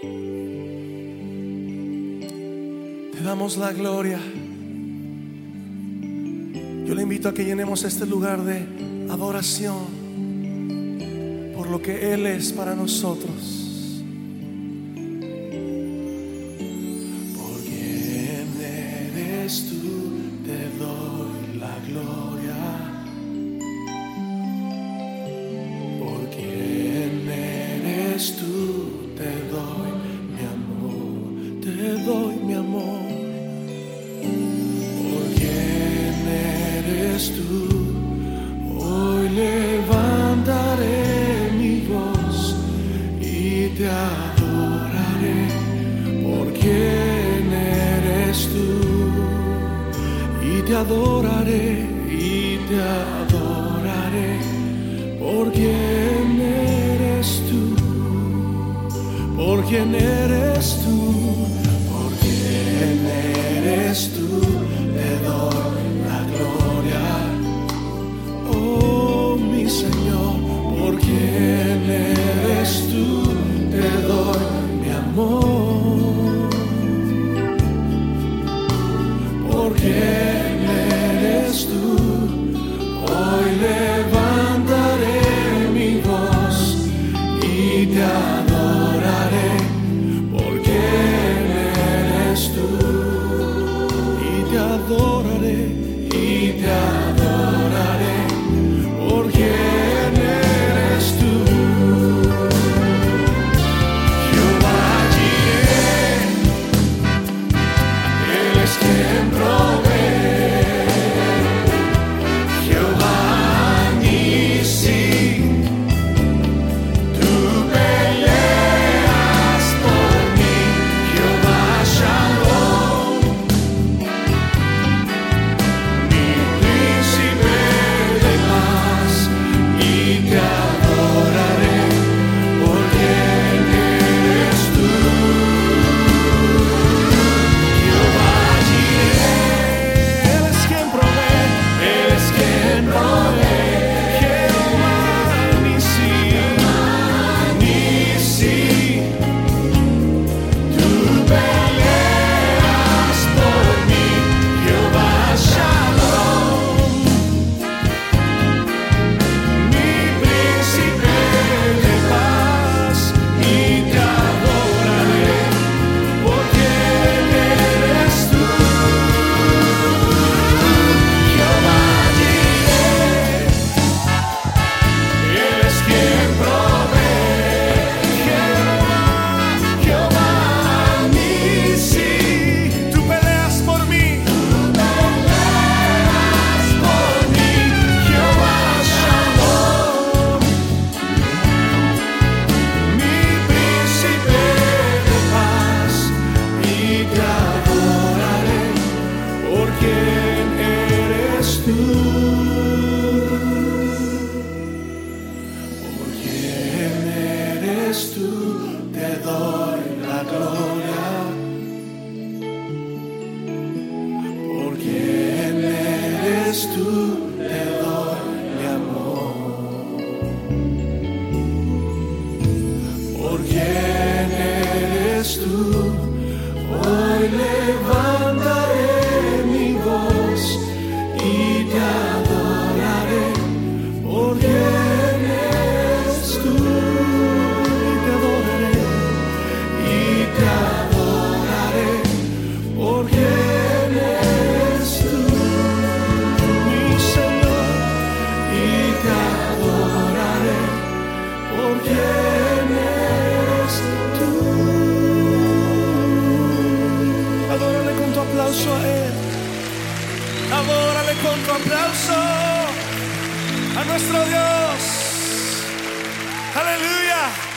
Te damos la gloria. Yo le invito a que llenemos este lugar de adoración por lo que Él es para nosotros. te adoraré y te adoraré por quien eres tú, por quien eres tú, por quien eres tú. Leva applauso a Él. Adórale con tu aplauso a nuestro Dios. Aleluya.